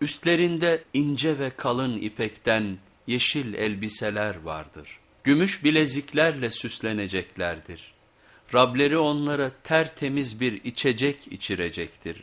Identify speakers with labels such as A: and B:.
A: Üstlerinde ince ve kalın ipekten yeşil elbiseler vardır. Gümüş bileziklerle süsleneceklerdir. Rableri onlara tertemiz bir içecek içirecektir.